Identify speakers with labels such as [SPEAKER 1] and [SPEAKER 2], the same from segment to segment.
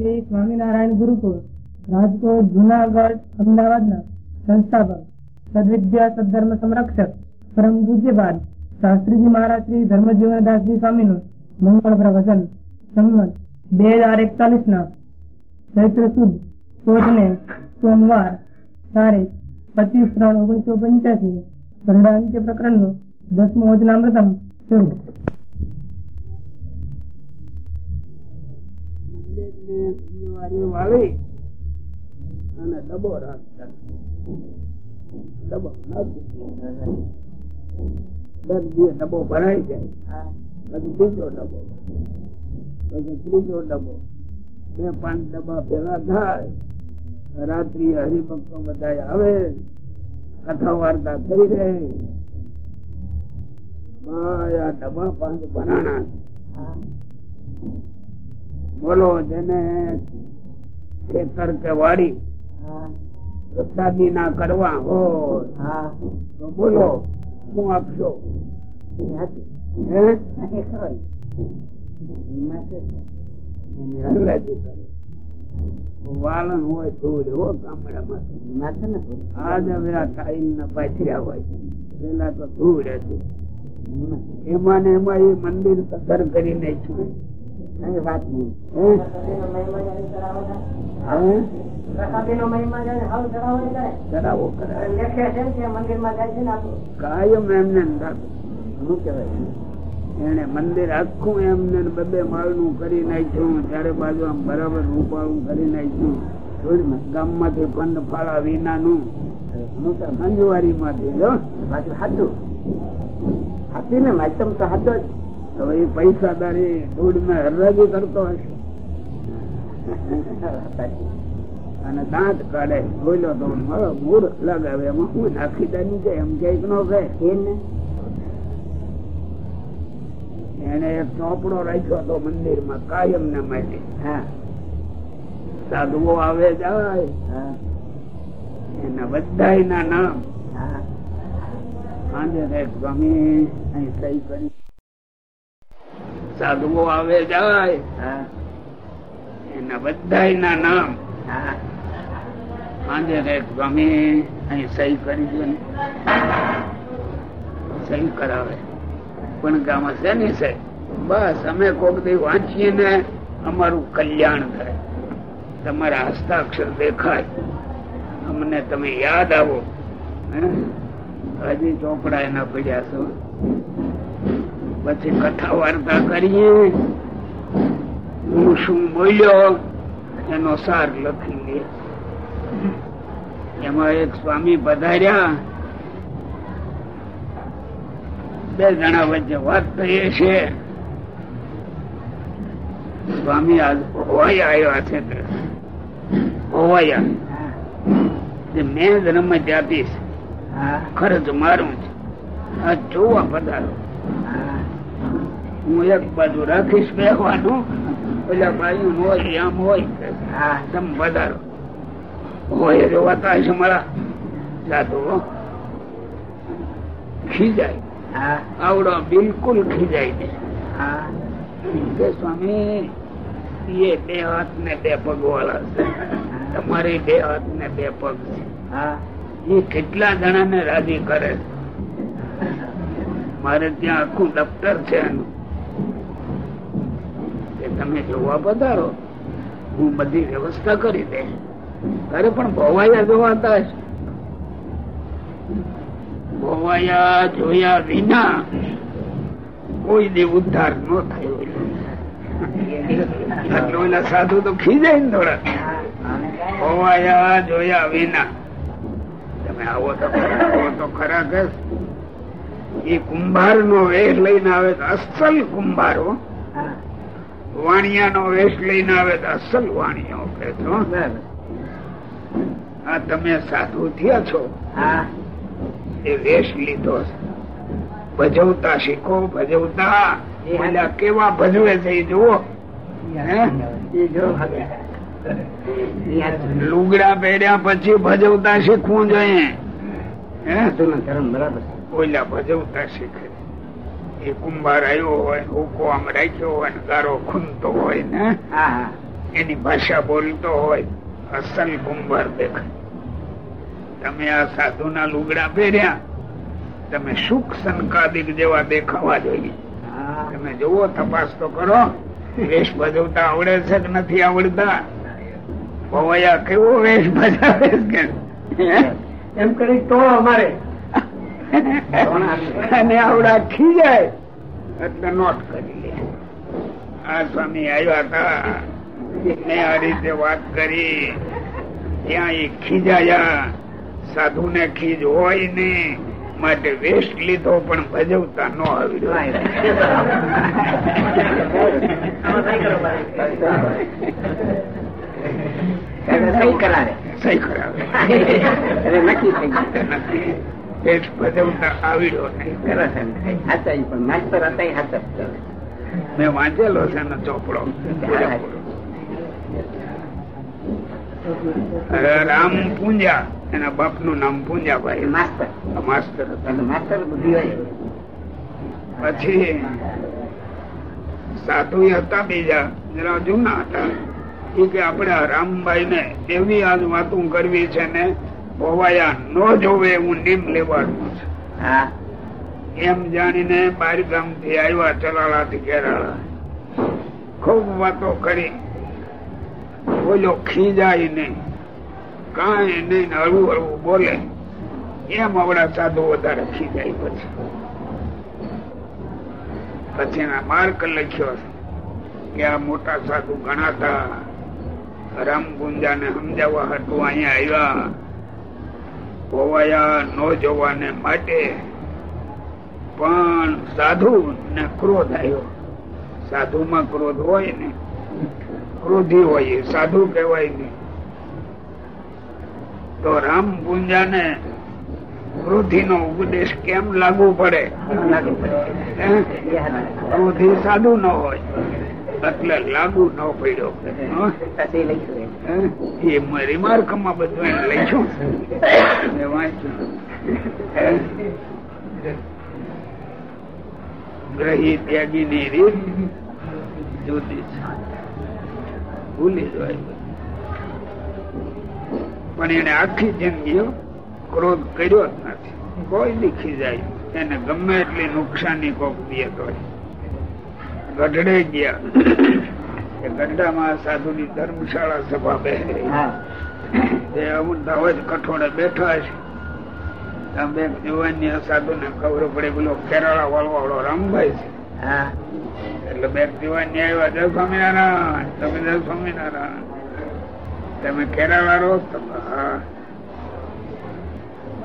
[SPEAKER 1] શ્રી સ્વામિનારાયણ ગુરુકુળ, રાજકોટ, જુનાગઢ, અમદાવાદના સંસ્થાપક, સદવિદ્યા સદધર્મ સંરક્ષક પરમ પૂજ્યપાદ શાસ્ત્રીજી મહારાજ શ્રી ધર્મજીવનદાસજી સ્વામીનું મંગળ પ્રવચન. સંમત બે હજાર એકતાલીસ ના ચૈત્ર સુદ ચોથને સોમવાર તારીખ પચીસ ત્રણ ઓગણીસો પંચ્યાસી પ્રકરણનું દસમું વચનામૃતમ શરૂ
[SPEAKER 2] વાળી અને ડબો રાખતા ડબો દર દિવસ ડબો ભરાઈ જાય. પછી બીજો ડબો પછી ત્રીજો ડબો બે પાંચ ડબ્બા ભેગા થાય. રાત્રિ હરિભક્તો બધા આવે. કથા વાર્તા થઈ રહે. આ ડબ્બા પાંચ બનાના બોલો જેને ખેતર કે વાળી. પ્રસાદી ના કરવા, હો. તો બોલો, શું આપશો? વાલન હોય ધૂળ હો, ગામડામાં. આજ હવે આ ટાઈમ ના પાછર્યા હોય. પેલા તો ધૂળ હતી. એમાં ને એમાં એ મંદિર સદર કરી નાખ્યું વાત નહીં કાયમ એમને શું કેવાય એને? મંદિર આખું એમને બબે માળનું કરી નાખ્યું. ત્યારે બાજુ આમ બરાબર રૂપાળું કરી નાખ્યું. ગામમાંથી ફંડ ફાળા વિના નું મંજવારી માંથી હાથું હાથી ને? માધ્યમ તો હાથો જ. તો એ પૈસાદારી દૂધમાં હરરાજી કરતો હશે. અને દાંત કાઢે બોલ્યો તો મારો મૂળ લગાવે એમાં હું નાખી દાની છે એમ કંઈક નો કહે. એને? એક ચોપડો રાખ્યો હતો મંદિરમાં કાયમ ને માટે સાધુઓ આવે જાય. એના બધા નામ. સાંજે સ્વામી અહીં સહી કરી. સાધુઓ આવે જાય. એના બધા ના નામ સાંજે સ્વામી અહીં સહી કરી દો સહી કરાવે. પણ ગામ છે ને સહી બસ અમે કોક દી વાંચીએ ને અમારું કલ્યાણ થાય. તમારા હસ્તાક્ષર દેખાય. અમને તમે યાદ આવો. હજી ચોપડા એના પડ્યા છો. પછી કથા વાર્તા કરીએ. હું શું બોલ્યો? એનો સાર લખી લે. એમાં એક સ્વામી પધાર્યા. બે જણા વચ્ચે વાત થઈ છે સ્વામી આજ હોવાયા આવ્યા છે હોવાયા. મેં જ રમત આપીશ. ખર્ચ મારું છે આ જોવા પધારો. હું એક બાજુ રાખીશ બેવાનું પેલા બાજુ હોય આમ હોય. હા તમ વધારો. હોય જોવાતા હશે મારા. જાતો ખીજાય. આવડો બિલકુલ ખીજાય ને સ્વામી એ બે હાથ ને બે પગ વાળા છે. તમારી બે હાથ ને બે પગ છે. એ કેટલા જણા ને રાજી કરે મારે ત્યાં આખું દફતર છે એનું. તમે જોવા પધારો, હું બધી વ્યવસ્થા કરી દે તારે પણ ભોવાયા જોવાતા ભવાયા જોયા વિના કોઈ દી ઉદ્ધાર ન થયો. સાધુ તો ખીજાય ને થોડા ભવાયા જોયા વિના. તમે આવો તો આવો તો ખરા કે એ કુંભાર નો વેશ લઈને આવે તો અસલ કુંભારો વાણિયા નો વેશ લઈને આવે તો અસલ વાણિયો કે છો આ તમે સાધુ થયા છો. એ વેશ લીધો છે. ભજવતા શીખો ભજવતા. કેવા ભજવે છે એ જુઓ. લુગડા પહેર્યા પછી ભજવતા શીખવું જોઈએ. ઓલા ભજવતા શીખે. એ કુંભાર આવ્યો હોય હુકો આમ રાખ્યો હોય ને ગારો ખૂનતો હોય ને એની ભાષા બોલતો હોય અસલ કુંભાર દેખાય. તમે આ સાધુ ના લુગડા પહેર્યા તમે સુખ સંકાદિક જેવા દેખાવા જોઈએ. તમે જુઓ તપાસ તો કરો વેશ ભજવતા આવડે છે કે નથી આવડતા? ભવૈયા કેવો વેશ ભજાવે
[SPEAKER 1] એમ કરી તો અમારે
[SPEAKER 2] અને આવડા ખીજાય એટલે નોટ કરી લે. આ સ્વામી આવ્યા હતા. મેં આ રીતે વાત કરી. ત્યાં એ ખીજાયા સાધુ ને ખીજ હોય ને માટે વેસ્ટ લીધો પણ ભજવતા ન
[SPEAKER 3] કરાવે.
[SPEAKER 2] સહી કરાવે.
[SPEAKER 3] નક્કી થઈ
[SPEAKER 2] મેં વાંચેલો છે એનો ચોપડો. રામ પૂંજા. એના બાપનું નામ પૂંજાભાઈ.
[SPEAKER 3] માસ્તર. બુદ્ધિ હોય.
[SPEAKER 2] પછી સાધુ હતા બીજા. જરા જૂના હતા. એ કે આપણે રામભાઈ ને એવી આજ વાતું કરવી છે ને ભોવાયા ન જોવે એવું નીમ લેવાનું છે.
[SPEAKER 3] હા.
[SPEAKER 2] એમ જાણીને બાર ગામથી આવ્યા ચલાળા થી કેરાળા ખૂબ વાતો કરી. બોલો ખીજાય નહીં. કાંઈ નહીં હળવું હળવું બોલે. એમ આવડા સાધુ વધારે ખીજાય પછી. પછી એના માર્ક લખ્યો કે આ મોટા સાધુ ગણાતા રામકુંજા ને સમજાવવા હતું અહીંયા આવ્યા. હોવાયા ન જોવાને માટે પણ સાધુ ને ક્રોધ આવ્યો. સાધુ માં ક્રોધ હોય ને ક્રોધી હોય સાધુ કહેવાય ને. તો રામ પૂંજા ને ક્રોધી નો ઉપદેશ કેમ લાગુ પડે. ક્રોધી સાધુ ન હોય. એટલે લાગુ ન પડ્યો. એ રિમાર્કમાં બધું હે? ગ્રહી ત્યાગી ની રીત જુદી ભૂલી જાય પણ એને આખી જિંદગી ક્રોધ કર્યો જ નથી. કોઈ દીખી જાય. એને ગમે એટલી નુકસાની કોક દે તો ગઢડે ગયા. ગઢડામાં સાધુ ની ધર્મશાળા સભા
[SPEAKER 3] હા.
[SPEAKER 2] અમુક ધવજ કઠોળે બેઠા છે. ત્યાં જુવાની સાધુ ને ખબર પડે પેલો કેરાળા વાળો વાળો રામભાઈ છે. એટલે બે જુવાની આવ્યા જય સ્વામિનારાયણ તમે જય સ્વામિનારાયણ. તમે કેરાળા રહો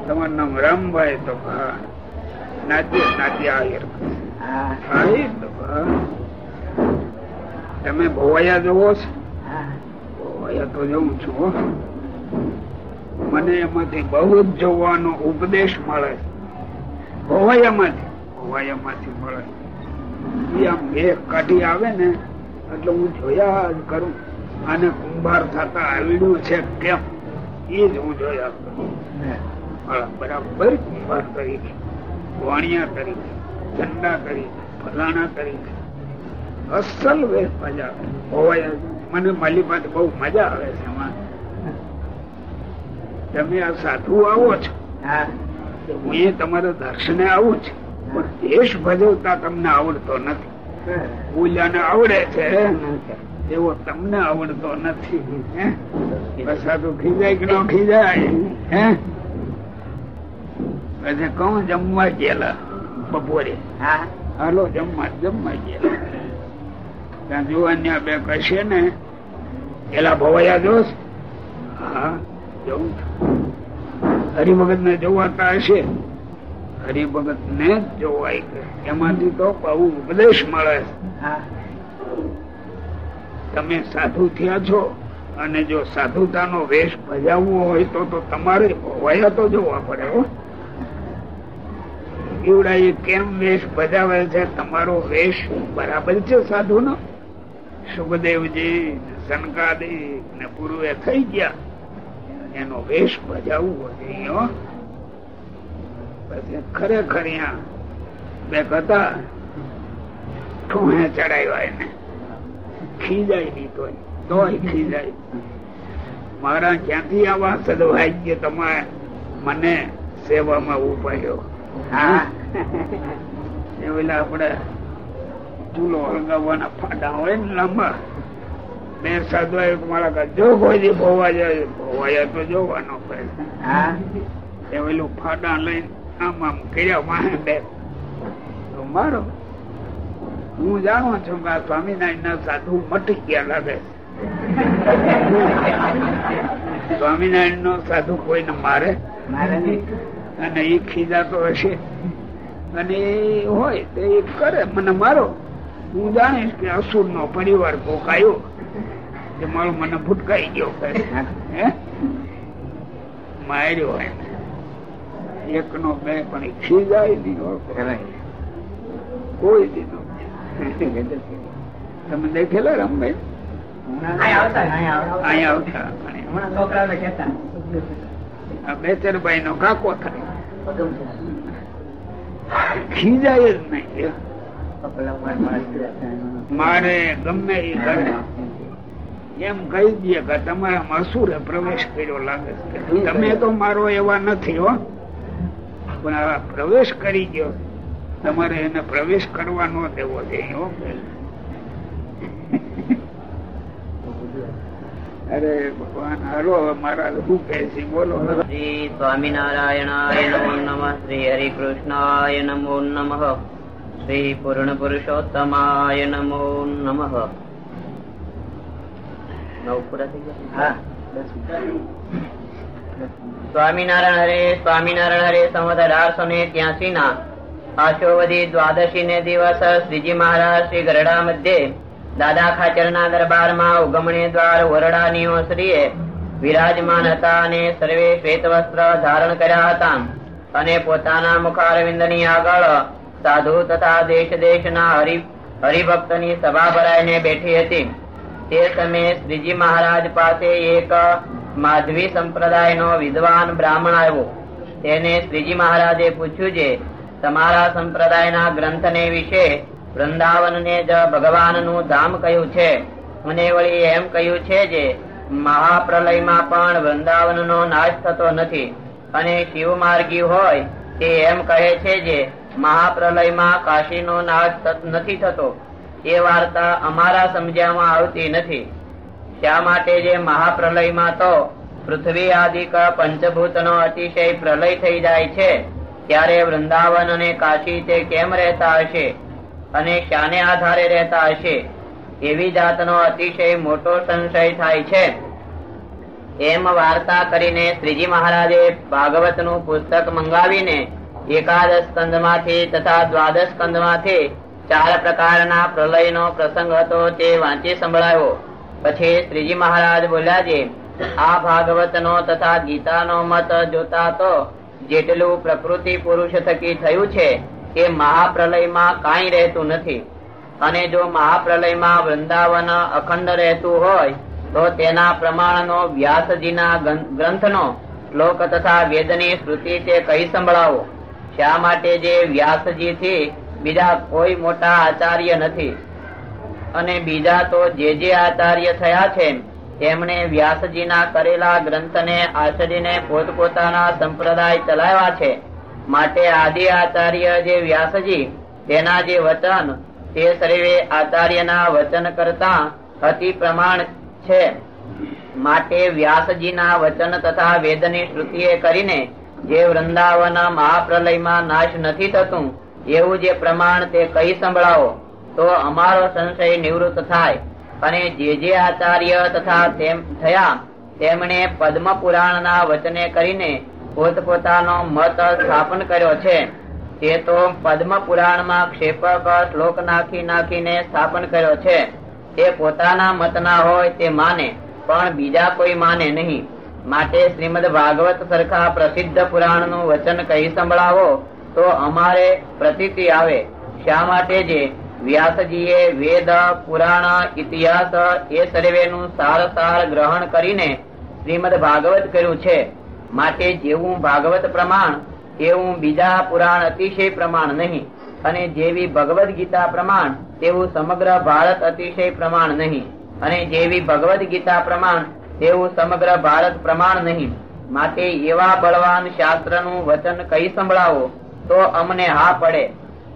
[SPEAKER 2] તમારું નામ રામભાઈ તો હા. નાચ્ય નાચ્ય આહિર તમે ભોવાયા જોવો છો? ભોવાયા તો જોઉં છું. મને એમાંથી બહુ જ જોવાનો ઉપદેશ મળે ભોવાયામાંથી ભોવાયામાંથી મળે આમ બે કાઢી આવે ને એટલે હું જોયા જ કરું. આને કુંભાર થતા આવડ્યું છે કેમ? એ જ હું જોયા કરું. બરાબર કુંભાર તરીકે વાણિયા તરીકે. ઝંડા કરી ફલાણા કરી અસલ વેશ મજા હોય મને માલી પાસે બહુ મજા આવે છે એમાં. તમે આ સાધુ આવો છો.
[SPEAKER 3] હું.
[SPEAKER 2] તમારા દર્શને આવું છું. પણ દેશ ભજવતા તમને આવડતો નથી. પૂજાને આવડે છે. એવો તમને આવડતો નથી. સાધુ ખીજાય કે ન ખીજાય? હે? પછી કહું જમવા ગયેલા? બપોરે.
[SPEAKER 3] હા?
[SPEAKER 2] હાલો જમવા જમવા ગયેલા ત્યાં જુવાનિયા બે કહેશે ને એલા ભવાયા જોશ? હા જવું હરિભગત ને જોવાતા હશે. હરિભગત ને જોવાય એમાંથી તો બહુ ઉપદેશ મળે.
[SPEAKER 3] હા.
[SPEAKER 2] તમે સાધુ થયા છો અને જો સાધુતાનો વેશ ભજાવવો હોય તો તો તમારે ભવાયા તો જોવા પડે હો કેમ વેશ બજાવે છે? તમારો વેશ બરાબર છે સાધુ નો સુખદેવજી શનકાદી ને પૂર્વે થઈ ગયા. એનો વેશ ભજાવવો જોઈએ પછી ખરેખર બે હતા ઠોહે ચડાવ્યા એને. ખીજાય નહીં તોય તો ખીજાય. મારા ક્યાંથી આવા સદભાગ્ય તમે મને સેવામાં ઉપાડ્યો? આપડે ચૂલો હળગાવવાના ફાટા હોય ને લાંબા. બે સાધુ મારા ઘર જો કોઈ દી ભોવા જાય ભોવાયા તો જોવાનો એ ઓલું ફાટા લઈને આમ આમ કર્યા માહે બે. મારો હું જાણું છું કે આ સ્વામિનારાયણ ના સાધુ મટી ગયા લાગે. સ્વામિનારાયણ નો સાધુ કોઈને મારે?
[SPEAKER 3] મારે નહીં.
[SPEAKER 2] અને એ ખીજાતો હશે. અને એ હોય તો એ કરે. મને મારો. હું જાણીશ કે અસુર નો પરિવાર ભોકાયો કે મારો મને ભૂટકાઈ ગયો. માર્યો હોય. એક નો બે પણ એ ખીજાય નહીં કોઈ દીધો તમે દેખેલા રમભાઈ
[SPEAKER 3] અહીંયા આવતા. અહીંયા આવતા.
[SPEAKER 2] ભાઈ નો કાકો થાય. ખીજાય જ નહીં. મારે ગમે એ કરે એમ કહી દે કે તમારા મસૂરે પ્રવેશ કર્યો લાગે છે. તમે તો મારો એવા નથી હો. પણ પ્રવેશ કરી ગયો. તમારે એને પ્રવેશ કરવા ન દેવો જોઈએ, હો અરે ભગવાન હાલો મારા શું કે છે બોલો.
[SPEAKER 4] શ્રી સ્વામિનારાયણાય નમો નમઃ શ્રી હરિકૃષ્ણાય નમો નમઃ શ્રી પૂર્ણ પુરુષોત્તમાય નમો નમઃ. નવ પૂરા થઈ ગયા?
[SPEAKER 3] હા.
[SPEAKER 4] સ્વામિનારાયણ હરે સ્વામિનારાયણ હરે સંવત અઢારસો ને ત્યાસી ના આશોવધી દ્વાદશી ને દિવસ શ્રીજી મહારાજ શ્રી ગરડા મધ્યે દાદા ખાચર ના દરબારમાં ઉગમણી દ્વાર વરડા નિયોશ્રીએ વિરાજમાન હતા અને સર્વે શ્વેત વસ્ત્ર ધારણ કર્યા હતા અને પોતાના મુખારવિંદની આગળ સાધુ તથા દેશ દેશ ના હરિ હરિભક્તની સભા ભરાઈને બેઠી હતી. તે સમયે શ્રીજી મહારાજ પાસે એક માધવી સંપ્રદાયનો વિદ્વાન બ્રાહ્મણ આવ્યો. તેને શ્રીજી મહારાજે પૂછ્યું છે તમારા સંપ્રદાયના ગ્રંથને વિશે વૃંદાવનને જ ભગવાનનું ધામ કહ્યું છે. અને વળી એમ કહ્યું છે જે, મહાપ્રલયમાં પણ વૃંદાવનનો નાશ થતો નથી અને શિવ માર્ગી હોય તે એમ કહે છે જે, મહાપ્રલયમાં કાશીનો નાશ નથી થતો. એ વાર્તા અમારા સમજ્યામાં આવતી નથી. શા માટે જે મહાપ્રલયમાં તો પૃથ્વી આદિક પંચભૂતનો અતિશય પ્રલય થઈ જાય છે, ત્યારે વૃંદાવન અને કાશી તે કેમ રહેતા હશે? અને ક્યાંને આધારે રહેતા હશે? એવી જાતનો અતિશય મોટો સંશય થાય છે. એમ વાર્તા કરીને શ્રીજી મહારાજે ભાગવતનું પુસ્તક મંગાવીને એકાદશ સ્કંદમાંથી તથા દ્વાદશ સ્કંદમાંથી ચાર પ્રકારના પ્રલયનો પ્રસંગ હતો તે વાંચી સંભળાયો. પછી શ્રીજી મહારાજ બોલ્યા છે આ ભાગવત નો તથા ગીતાનો મત જોતા તો જેટલું પ્રકૃતિ પુરુષ થકી થયું છે એ મહાપ્રલયમાં કાંઈ રહેતું નથી. અને જો મહાપ્રલયમાં વૃંદાવન અખંડ રહેતું હોય, તો તેના પ્રમાણનો વ્યાસજીના ગ્રંથનો શ્લોક તથા વેદની શ્રુતિ તે કહી સંભળાવો. શા માટે જે વ્યાસજીથી બીજા કોઈ મોટા આચાર્ય નથી? અને બીજા તો જે જે આચાર્ય થયા છે, તેમણે વ્યાસજીના કરેલા ગ્રંથને આચરીને પોતપોતાના સંપ્રદાય ચલાવ્યા છે. માટે આદિ આચાર્ય જે વ્યાસજી, તેના જે વચન, તે સર્વે આચાર્યના વચન કરતા અતિ પ્રમાણ છે. માટે વ્યાસજીના વચન તથા વેદની શ્રુતિએ કરીને જે વૃંદાવન મહાપ્રલયમાં નાશ નથી થતું, એવું જે પ્રમાણ તે કહી સંભળાવો, તો અમારો સંશય નિવૃત્ત થાય. અને જે જે આચાર્ય તથા તેમ થયા, તેમણે પદ્મ પુરાણના વચને કરીને પોતપોતાનો મત સ્થાપન કર્યો છે. તે તો પદ્મ પુરાણમાં ક્ષેપક શ્લોક નાખી નાખીને સ્થાપન કર્યો છે. તે પોતાના મતના હોય તે માને, પણ બીજા કોઈ માને નહીં. માટે શ્રીમદ ભાગવત સરખા પ્રસિદ્ધ પુરાણનું વચન કહી સંભળાવો, તો અમારે પ્રતીતિ આવે. શા માટે જે? વ્યાસજીએ વેદ, પુરાણ, ઇતિહાસ એ સર્વેનું સાર સાર ગ્રહણ કરીને શ્રીમદ ભાગવત કર્યું છે. માટે જેવું ભાગવત પ્રમાણ એવું બીજા પુરાણ અતિશય પ્રમાણ નહીં. અને જેવી ભગવદ ગીતા પ્રમાણ, તેવું સમગ્ર ભારત અતિશય પ્રમાણ નહીં. અને જેવી ભગવદ ગીતા પ્રમાણ, તેવું સમગ્ર ભારત પ્રમાણ નહીં. માટે એવા બળવાન શાસ્ત્રનું વચન કઈ સંભળાવો, તો અમને હા પડે.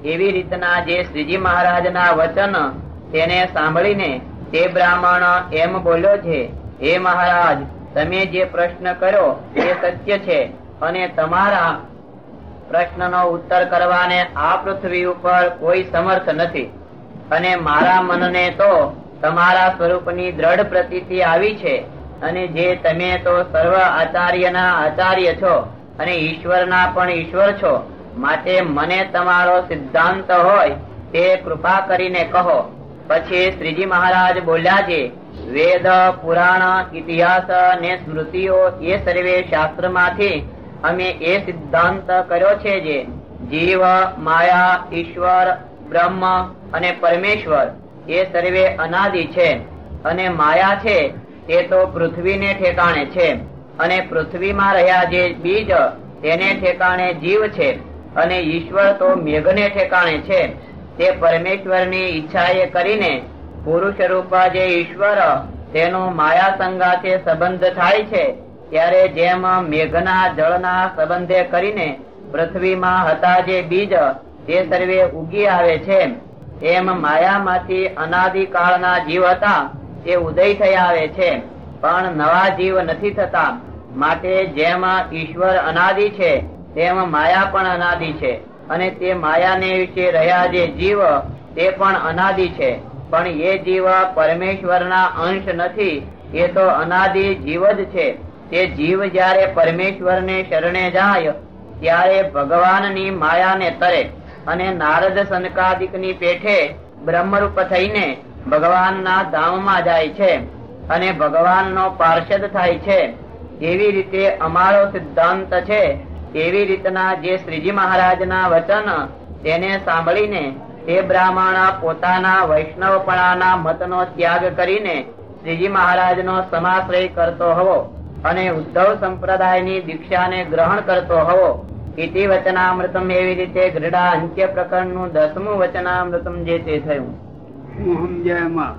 [SPEAKER 4] એવી રીતના જે શ્રીજી મહારાજના વચન તેને સાંભળીને તે બ્રાહ્મણ એમ બોલ્યો છે, હે મહારાજ તમે જે પ્રશ્ન કર્યો તે સત્ય છે અને તમારા પ્રશ્નનો ઉત્તર કરવાને આ પૃથ્વી ઉપર કોઈ સમર્થ નથી. અને મારા મનને તો તમારા સ્વરૂપની દ્રઢ પ્રતીતિ આવી છે અને જે તમે તો સર્વ આચાર્યના આચાર્ય છો અને ઈશ્વરના પણ ઈશ્વર છો, માટે મને તમારો સિદ્ધાંત હોય તે કૃપા કરીને કહો. પછી શ્રીજી મહારાજ બોલ્યા છે વેદ, પુરાણ, ઇતિહાસ ને સ્મૃતિઓ એ સર્વે શાસ્ત્રમાંથી અમે એ સિદ્ધાંત કર્યો છે જે જીવ, માયા, ઈશ્વર, બ્રહ્મ અને પરમેશ્વર એ સર્વે અનાદિ છે અને માયા છે તે તો પૃથ્વીને ઠેકાણે છે અને પૃથ્વીમાં રહ્યા જે બીજ તેને ઠેકાણે જીવ છે અને ઈશ્વર તો મેઘને ઠેકાણે છે તે પરમેશ્વરની ઈચ્છાએ કરીને પુરુષ રૂપા જે ઈશ્વર, તેનો માયા સંગાથે સંબંધ થાય છે, ત્યારે જેમ મેઘના જળના સંબંધે કરીને પૃથ્વીમાં હતા જે બીજ, તે સર્વે ઉગી આવે છે. એમ માયામાંથી અનાદિ કાળના જીવ હતા, તે ઉદય થઈ આવે છે. પણ નવા જીવ નથી થતા. માટે જેમ ઈશ્વર અનાદિ છે, તેમ માયા પણ અનાદિ છે. અને તે માયાને વિશે રહ્યા જે જીવ, તે પણ અનાદિ છે. પણ એ જીવ પરમેશ્વરના અંશ નથી, એ તો અનાદિ જીવ જ છે. તે જીવ જ્યારે પરમેશ્વરને શરણે જાય, ત્યારે ભગવાનની માયાને તરે અને નારદ સનકાદિકની પેઠે બ્રહ્મરૂપ થઈને ભગવાનના ધામમાં જાય છે અને ભગવાનનો પાર્ષદ થાય છે. એવી રીતે અમારો સિદ્ધાંત છે. એવી રીતના જે શ્રીજી મહારાજના વચન તેને સાંભળીને તે બ્રાહ્મણ પોતાના વૈષ્ણવપણાના મતનો ત્યાગ કરીને શ્રીજી મહારાજનો સમાશ્રય કરતો હોવો અને ઉદ્ધવ સંપ્રદાયની દીક્ષાને ગ્રહણ કરતો હોવો ઇતિ વચનામૃતમ એવી રીતે ગરડા અંત્ય પ્રકરણનું દસમું વચનામૃતમ જે તે થયું.
[SPEAKER 2] હું એમાં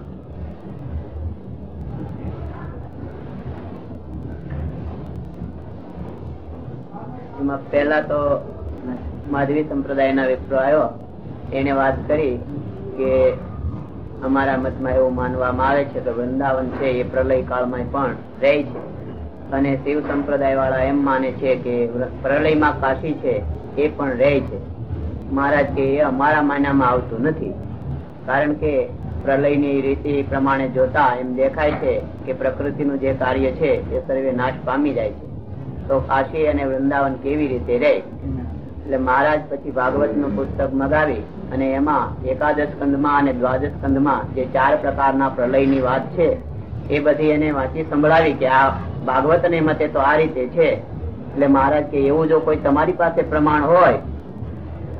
[SPEAKER 4] એમાં પહેલા તો માધવી સંપ્રદાયના વિપ્રો આવ્યો. એને વાત કરી કે અમારા મતમાં એવું માનવામાં આવે છે કે વૃંદાવન છે એ પ્રલય કાળમાં પણ રહે છે. અને શિવ સંપ્રદાય વાળા એમ માને છે કે પ્રલયમાં કાશી છે એ પણ રહે છે. મહારાજ કે એ અમારા માનામાં આવતું નથી. કારણ કે પ્રલયની રીતિ પ્રમાણે જોતા એમ દેખાય છે કે પ્રકૃતિનું જે કાર્ય છે એ સર્વે નાશ પામી જાય છે. તો કાશી અને વૃંદાવન કેવી રીતે રહે? એટલે મહારાજ પછી ભાગવતનું પુસ્તક મગાવી અને એમાં એકાદશ કંદમાં અને દ્વાદશ કંદમાં જે ચાર પ્રકારના પ્રલયની વાત છે, એ બધી એને વાંચી સંભળાવી કે આ ભાગવત ને મતે તો આ રીતે છે. એટલે મહારાજ કે એવું જો કોઈ તમારી પાસે પ્રમાણ હોય,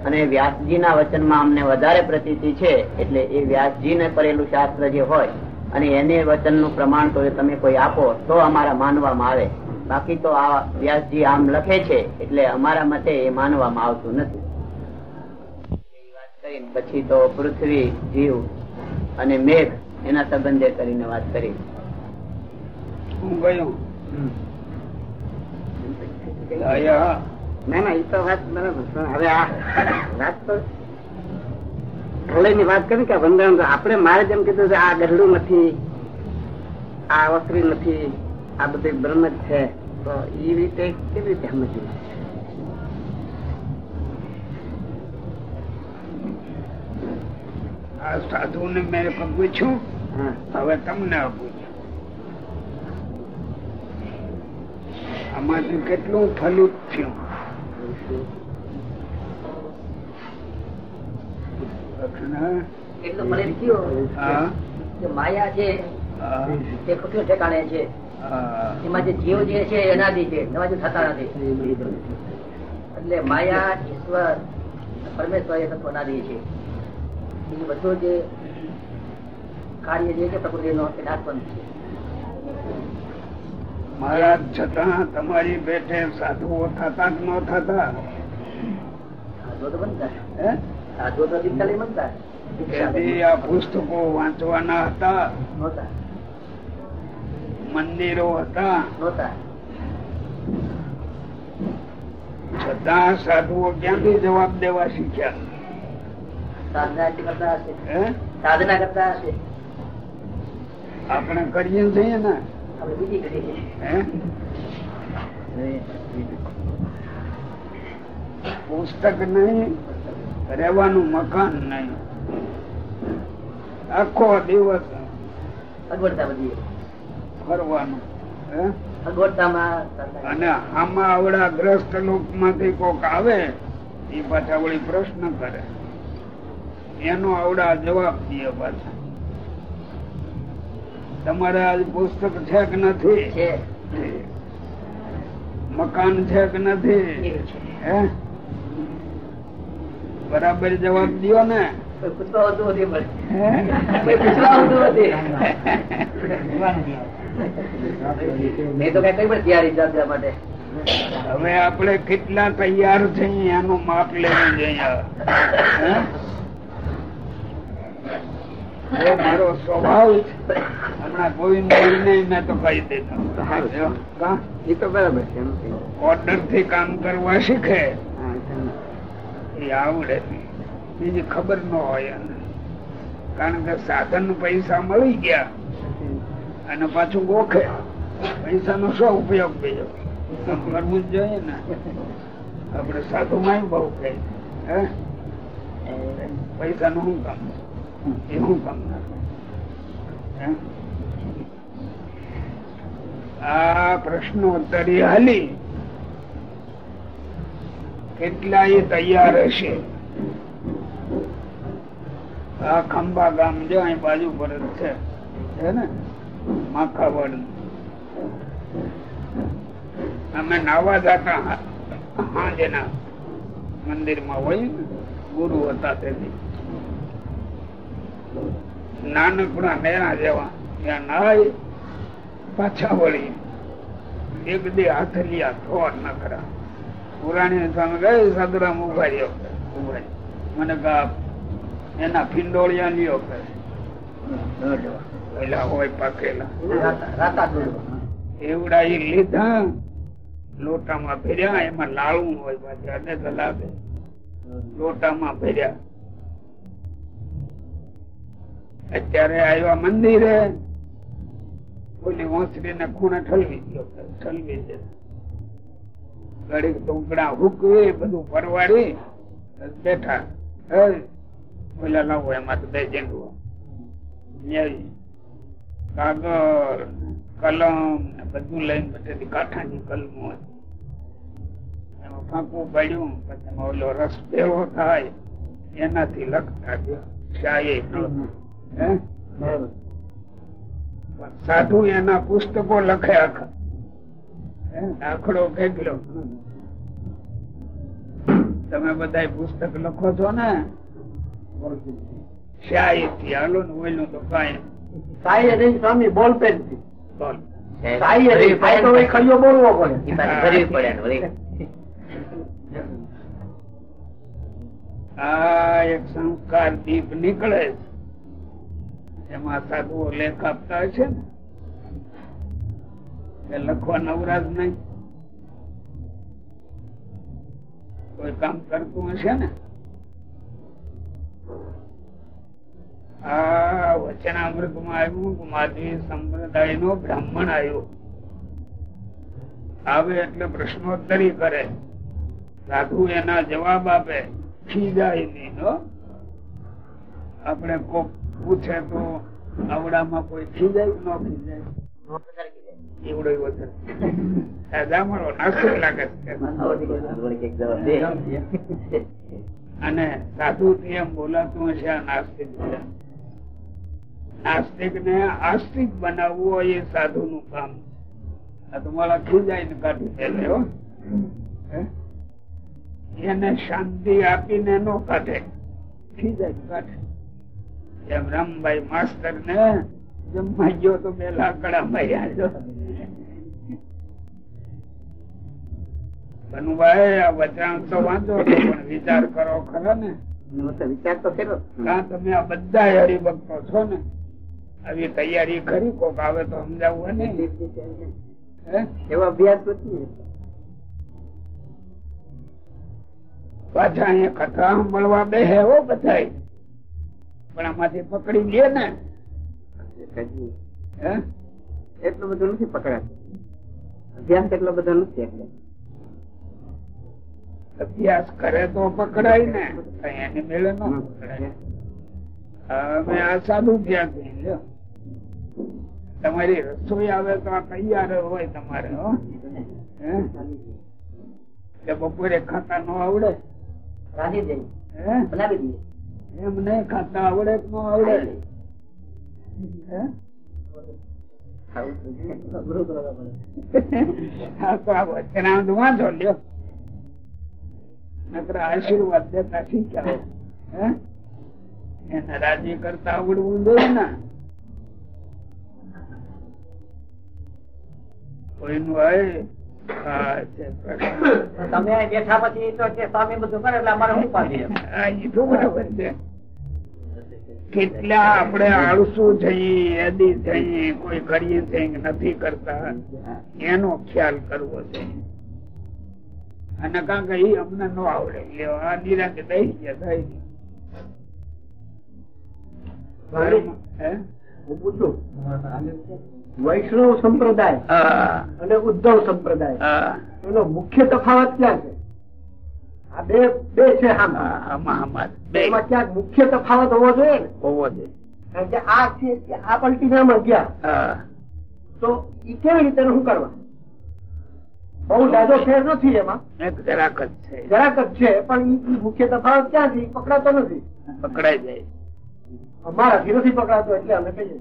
[SPEAKER 4] અને વ્યાસજીના વચનમાં અમને વધારે પ્રતીતિ છે, એટલે એ વ્યાસજીને કરેલું શાસ્ત્ર જે હોય, અને એને વચનનું પ્રમાણ તો તમે કોઈ આપો, તો અમારા માનવામાં આવે. બાકી તો આ વ્યાસજી આમ લખે છે, એટલે અમારા મતે એ માનવામાં આવતું નથી. કરીને પછી તો પૃથ્વી જીવ અને મેઘ એના સંબંધે કરીને વાત કરી.
[SPEAKER 2] હું ગયો.
[SPEAKER 3] ના ના એ તો વાત બરાબર હવે આ વાત તો પ્રલયની વાત કરી કે વંદન આપણે મારે જેમ કીધું છે આ ગરડું નથી આ વસ્ત્રી નથી આ બધું બ્રહ્મ જ છે. તો એ રીતે કેવી રીતે સમજવું?
[SPEAKER 2] આ સાધુ ને મેં પૂછ્યું. હવે તમને પૂછ્યું આમાંથી કેટલું ફલિત થયું?
[SPEAKER 5] માયા છે તે પૃથ્વી ઠેકાણે છે. એમાં જે જીવ જે છે એ છે નવા જે થતા નથી. એટલે માયા ઈશ્વર પરમેશ્વર એ તત્વ છે. બીજું બધું જે કાર્ય જે છે પ્રકૃતિનો એ નાશવંત છે.
[SPEAKER 2] મહારાજ છતાં તમારી બેઠે સાધુઓ થતા કે ન થતા?
[SPEAKER 5] સાધુઓ તો બનતા. સાધુઓ તો દીક્ષા લઈ બનતા.
[SPEAKER 2] આ પુસ્તકો વાંચવાના હતા? મંદિરો હતા? છતાં સાધુઓ ક્યાંથી જવાબ દેવા શીખ્યા?
[SPEAKER 5] સાધના કરતા હશે.
[SPEAKER 2] આપણે કરીએ છીએ ને. પુસ્તક નહીં રહેવાનું મકાન નહીં. આખો દિવસ
[SPEAKER 5] અગવડતા બધી
[SPEAKER 2] ફરવાનું. અને આમાં આવડા ગ્રસ્ત લોકમાંથી કોક આવે એ પાછા વળી પ્રશ્ન કરે. એનો આવડા જવાબ દે પાછા. તમારે આજ પુસ્તક છે. કે નથી? મકાન છે. કે નથી બરાબર જવાબ દો ને. હવે આપણે કેટલા તૈયાર છીએ એનું માપ લેવું જોઈએ. મારો સ્વભાવ હમણાં ગોવિંદ મેં તો કહી દેતા
[SPEAKER 3] એ તો બરાબર છે
[SPEAKER 2] ઓર્ડરથી કામ કરવા શીખે. એ આવડે. બીજી ખબર ન હોય કારણ કે સાધન પૈસા મળી ગયા અને પાછું ગોખે. પૈસા નો શું ઉપયોગ બીજો? કરવું જ જોઈએ ને. આપડે સાધુ માં બહુ હે? પૈસા નું શું કામ? એ શું કામ આ હાલી. કેટલા એ તૈયાર હશે. આ ખંભા ગામ જો અહીં બાજુ પર જ છે. છે ને? માખાવડ. અમે નાવા જતા મંદિરમાં હોય ગુરુ હતા તેથી નાનકડા નેરા જેવા. ત્યાં નાય પાછા વળી એક દે હાથ લિયા થોર ન કરા પુરાણી સામે ગયે સાદુરામ ઊભા રહ્યો. મને કા એના ફિંડોળિયા લ્યો કે પેલા હોય પાકેલા. એવડા એ લીધા, લોટામાં ભર્યા, એમાં લાળું હોય પાછા, અને લોટામાં ભર્યા. અત્યારે આવ્યા મંદિરે. ઓલી ઓસરી ને ખૂણે ઠલવી ગયો. ઠલવી છે ઘડીક ટુકડા હુકવી, બધું પરવાડી બેઠા. ઓલા લાવો, એમાં તો બે જેંડુઓ કાગળ, કલમ ને બધું લઈને પછી કાંઠાની કલમો એમાં ફાંકું પાડ્યું, પછી ઓલો રસ ભેળો થાય. એનાથી લખતા ગયો. શાહી સાધુ એના પુસ્તકો લખે આખા. હે, દાખલો કેટલો તમે બધા પુસ્તક લખો છો ને? શાહી હાલો ને ઓયલું તો કાંઈ
[SPEAKER 1] સાઈ નહીં સ્વામી બોલ પેનથી
[SPEAKER 2] બોલ.
[SPEAKER 1] સાઈ નહીં સાઈ તો ભાઈ ખરીયો બોલવો પડે.
[SPEAKER 5] એ પાછી ભરવી પડે
[SPEAKER 2] આ એક સંસ્કાર દીપ નીકળે છે. એમાં સાધુઓ લેખ આપતા હશે ને? લખવા નવરાજ નહીં. કોઈ હશે ને? આ વચનામૃતમાં આવ્યું માધવી સંપ્રદાય નો બ્રાહ્મણ આવ્યો. આવે એટલે પ્રશ્નોત્તરી કરે. સાધુ એના જવાબ આપે. ખીજાય આપણે કોક પૂછે તો આવડામાં કોઈ ખીજાય ન ખીજાય. અને સાધુ નાસ્તિક ને આસ્તિક બનાવવું એ સાધુ નું કામ. તમારા ખીજાય ને કાઢી એને શાંતિ આપીને નો કાઢે. ખીજાય કાઢે. એમ રામભાઈ માસ્તર ને જમવા ગયો તો બે લાકડા માર્યા જો બનુભાઈ આ વચન તો વાંચો પણ વિચાર કરો ખરા ને.
[SPEAKER 3] વિચાર તો કર્યો.
[SPEAKER 2] કાં તમે આ બધા હરિભક્તો છો ને? આવી તૈયારી કરી કોક આવે તો સમજાવવું ને. હે?
[SPEAKER 3] એવો અભ્યાસ નથી
[SPEAKER 2] પાછા અહીંયા કથા સાંભળવા બેહે હો બધા પણ આમાંથી પકડી લે ને?
[SPEAKER 3] એટલું બધું નથી પકડાતું. અભ્યાસ એટલો બધો નથી એટલે.
[SPEAKER 2] અભ્યાસ કરે તો પકડાય ને. એને મેળે ન પકડાય. અમે આ સાદું ત્યાંથી લ્યો. તમારી રસોઈ આવે તો આ તૈયાર હોય તમારે હો. હે? કે બપોરે ખાતા ન આવડે?
[SPEAKER 5] રાંધી દે
[SPEAKER 2] હે?
[SPEAKER 5] બનાવી દઈએ.
[SPEAKER 2] એમ નહીં ખાતા આવડે કે ન આવડે? આશીર્વાદ દેતા શીખ્યા એને રાજી કરતા આવડવું જોઈએ ને. કોઈનું હોય.
[SPEAKER 5] તમે બેઠા પછી તો કે સ્વામી બધું કરે એટલે અમારે શું પાડી
[SPEAKER 2] કેટલા આપણે આળસુ જઈએ એદી થઈએ કોઈ કરીએ છે નથી કરતા. એનો ખ્યાલ કરવો છે. અને કારણ કે અમને ન આવડે. લેવા આ નિરાંતે દઈ ગયા દઈ ગયા. હે?
[SPEAKER 6] હું પૂછું? વૈષ્ણવ સંપ્રદાય અને ઉદ્ધવ સંપ્રદાય. એનો મુખ્ય તફાવત ક્યાં છે? આ બે બે છે ક્યાંક મુખ્ય તફાવત હોવો જોઈએ
[SPEAKER 2] હોવો જોઈએ.
[SPEAKER 6] કારણ કે આ છે આ પલટીને આમાં ગયા તો એ કેવી રીતે શું કરવા? બહુ જાજો ફેર નથી એમાં.
[SPEAKER 2] જરાક જ છે.
[SPEAKER 6] જરાક જ છે પણ મુખ્ય તફાવત ક્યાં છે? પકડાતો નથી.
[SPEAKER 2] પકડાઈ જાય.
[SPEAKER 6] અમારાથી નથી પકડાતો એટલે અમે કહીએ.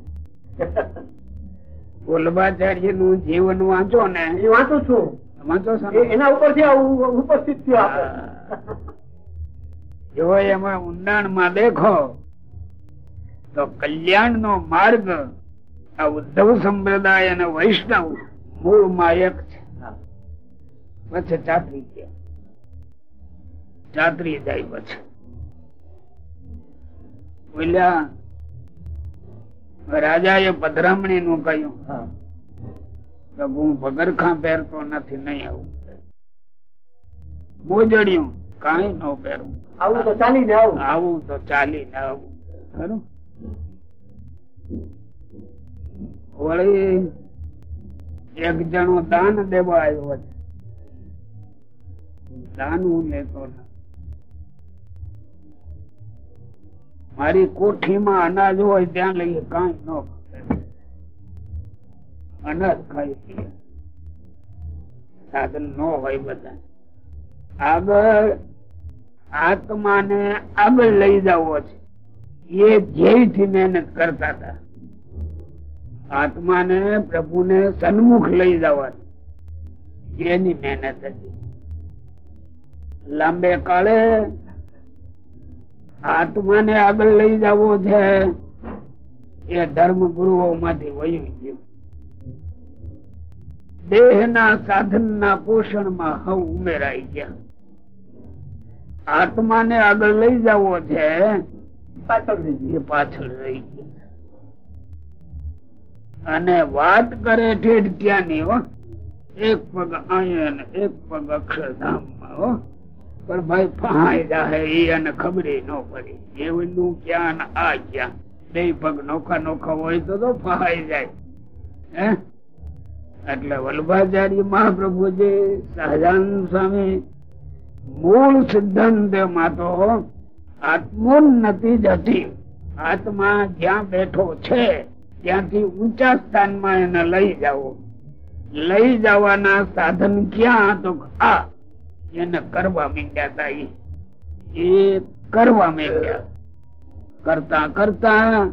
[SPEAKER 2] વલ્લભાચાર્યનું જીવન વાંચો ને.
[SPEAKER 6] એ વાંચું છું.
[SPEAKER 2] વાંચો?
[SPEAKER 6] એના ઉપરથી ઉપસ્થિત થયો
[SPEAKER 2] જો એમાં ઊંડાણમાં દેખો તો કલ્યાણ નો માર્ગ આ ઉદ્ધવ સંપ્રદાય અને વૈષ્ણવ મૂળમાં એક છે. પછી ચાતરી ગયા ચાતરી જાય પછી. ઓલા રાજાએ પધરામણી નું કહ્યું તો હું પગરખા પહેરતો નથી નહીં આવું. બોજડ્યું કઈ ન પહેરું.
[SPEAKER 6] આવું તો ચાલીને આવું.
[SPEAKER 2] આવું તો ચાલીને આવું. ખરું? વળી એક જણો દાન દેવા આવ્યો છે. દાન હું લેતો નથી. મારી કોઠીમાં અનાજ હોય ત્યાં લઈએ કઈ ન અનાજ ખાઈ સાધન ન હોય બધા. આગળ આત્માને આગળ લઈ જવો છે. એ ધ્યેયથી મહેનત કરતા હતા. આત્માને પ્રભુને સન્મુખ લઈ જવા એની મહેનત હતી. લાંબે કાળે આત્માને આગળ લઈ જવો છે. એ ધર્મ ગુરુઓ માંથી વયું ગયું. દેહ ના સાધન ના પોષણમાં હવ ઉમેરાઈ ગયા. આત્માને આગળ લઈ જવો છે.
[SPEAKER 6] પાછળ રહી
[SPEAKER 2] ગયા. અને વાત કરે ઠેઠ ત્યાંની હો? એક પગ અહીંયા એક પગ અક્ષરધામમાં હો. પણ ભાઈ ફહાઈ જાહે એ ખબરે ન પડી. એવનું ક્યાં આ ક્યાં? બે પગ નોખા નોખા હોય તો તો ફહાઈ જાય. હે? એટલે વલ્લભાચાર્ય મહાપ્રભુજી સહજાનંદ સ્વામી મૂળ સિદ્ધાંતમાં તો આત્મોન્નતિ જ હતી આત્મા જ્યાં બેઠો છે, ત્યાંથી ઊંચા સ્થાનમાં એને લઈ જાવો લઈ જવાના સાધન ક્યાં? તો આ એને કરવા માંડ્યા હતા. એ કરવા માંડ્યા. કરતા કરતા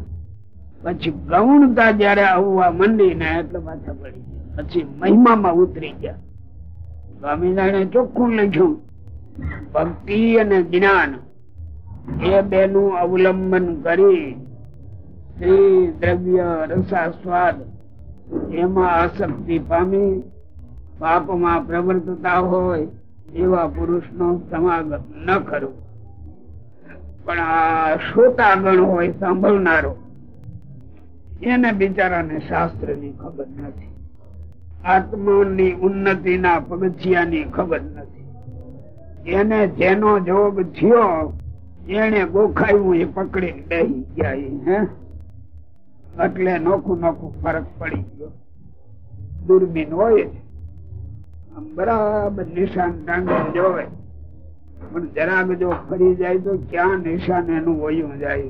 [SPEAKER 2] પછી ગૌણતા જયારે આવવા મંડી ને એટલે પાછા પડી ગયા. પછી મહિમામાં ઉતરી ગયા. સ્વામિનારાયણ ચોખ્ખું લખ્યું, ભક્તિ અને જ્ઞાન એ બે નું અવલંબન કરી સ્ત્રી દ્રવ્ય રસાસ્વાદ એમાં આસક્તિ પામી, પાપમાં પ્રવર્તતા હોય એવા પુરુષ નો સમાગમ ન કરવું પણ આ શ્રોતાગણ હોય, સાંભળનારો, એને બિચારાને શાસ્ત્રની ખબર નથી. આત્માની ઉન્નતિના પગથિયાની ખબર નથી. એને જેનો જોગ થયો, એને ગોખાયું, એ પકડી દઈ ગયા હે? એટલે નોખું નોખું ફરક પડી ગયો. દુર્બીન હોય આમ બરાબર નિશાન ટાંગી જોવે પણ જરાક જો ફરી જાય તો ક્યાં નિશાન એનું વયું જાય?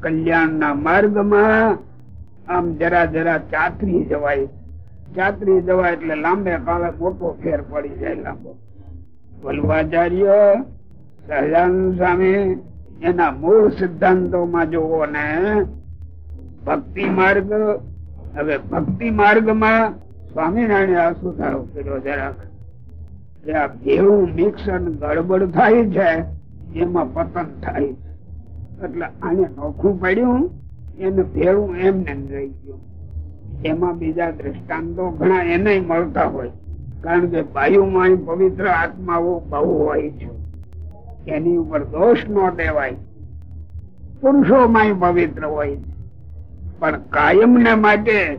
[SPEAKER 2] કલ્યાણ માર્ગમાં આમ જરા જરા ચાતરી જવાય. ચાતરી જવાય એટલે લાંબે કાળે મોટો ફેર પડી જાય લાંબો. વલ્વાચાર્ય સહજાનંદ સ્વામી એના મૂળ સિદ્ધાંતોમાં જોવો ને, ભક્તિ માર્ગ, હવે ભક્તિ માર્ગમાં સ્વામિનારાયણ આ સુધારો કર્યો જરાક. ભેળું મિક્સર ગડબડ થાય છે, એમાં પતન થાય છે. એટલે આને નોખું પડ્યું, એને ભેળું એમને રહી ગયું. એમાં બીજા દ્રષ્ટાંતો ઘણા એને મળતા હોય. કારણ કે વાયુમાં પવિત્ર આત્માઓ બહુ હોય છે. એની ઉપર દોષ ન દેવાય. પુરુષોમાં પવિત્ર હોય પણ કાયમ ને માટે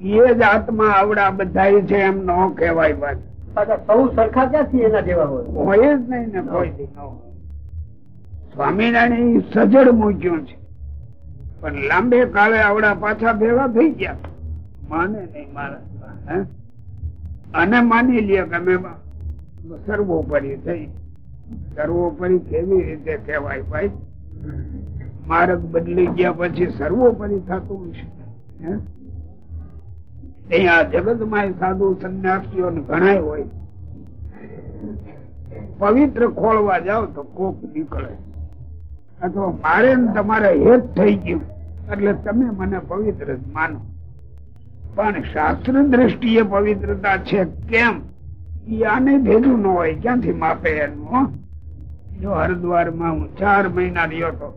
[SPEAKER 2] એ જ આત્મા આવડા બધા છે એમ ન કહેવાય
[SPEAKER 6] પાછા સૌ સરખા ક્યાંથી એના જેવા હોય?
[SPEAKER 2] હોય જ નહીં ને કોઈ. સ્વામિનારાયણ સજડ મૂક્યું છે. પણ લાંબે કાળે આવડા પાછા ભેગા થઈ ગયા. માને નહીં મારા હે? અને માની લે કે અમે સર્વોપરી થઈ. સર્વોપરી કેવી રીતે કહેવાય ભાઈ? માર્ગ બદલી ગયા પછી સર્વોપરી થતું હશે. હે? અહીંયા જગતમાં સાધુ સંન્યાસીઓ ઘણા હોય. પવિત્ર ખોળવા જાવ તો કોક નીકળે. અથવા મારે તમારે હેત થઈ ગયું. એટલે તમે મને પવિત્ર માનો. પણ શાસ્ત્ર દ્રષ્ટિએ પવિત્રતા છે કેમ? આને ભેગું ન હોય. ક્યાંથી માપે એનું જો હરિદ્વારમાં હું ચાર મહિના રહ્યો હતો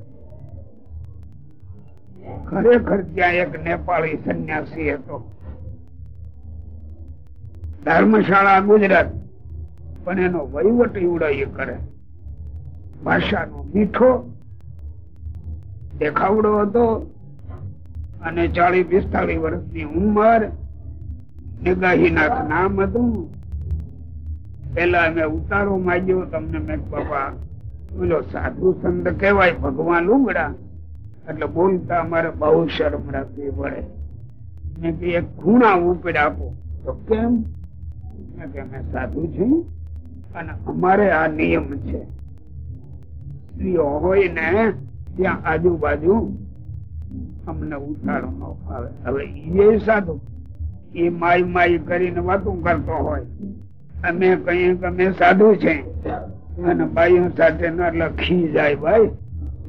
[SPEAKER 2] ખરેખર ત્યાં એક નેપાળી સંન્યાસી હતો. ધર્મશાળા ગુજરાત. પણ એનો વહીવટ એવડો કરે. ભાષાનો મીઠો દેખાવડો હતો અને ચાલીસ પિસ્તાલીસ વર્ષની ઉંમર નિગાહીનાથ નામ હતું. પેલા મેં ઉતારો માંગ્યો, તમને મેં બાપા, બોલો, સાધુ સંત કહેવાય, ભગવાન ઉગડા એટલે બોલતા અમારે બહુ શરમ રાખવી પડે. મેં એક ખૂણા ઉપડ આપો. તો કેમ? મેં કે અમે સાધુ છું અને અમારે આ નિયમ છે. સ્ત્રીઓ હોય ને ત્યાં આજુબાજુ અમને ઉતારો ન ફાવે. હવે એ સાધુ. એ માય માય કરીને વાતું કરતો હોય. અમે કહીએ કે અમે સાધુ છે. અને બાઈઓ સાથે ન લખી જાય ભાઈ.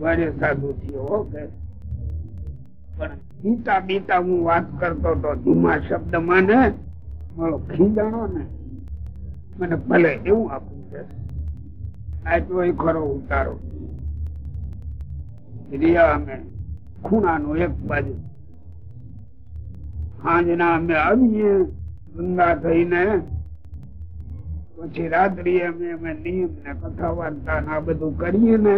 [SPEAKER 2] મારે સાધુ થયો કે. પણ ગીતા બીતા હું વાત કરતો તો ધીમા શબ્દમાં ને મારો ખીજાણો ને મને ભલે એવું આપવું છે. તો એ ખરો ઉતારો. રિયા અમે ખૂણાનું એક બાજુ. સાંજના અમે આવીએ ગંગા થઈને. પછી રાત્રિ અમે અમે નિયમ ને કથા વાર્તા ને આ બધું કરીએ ને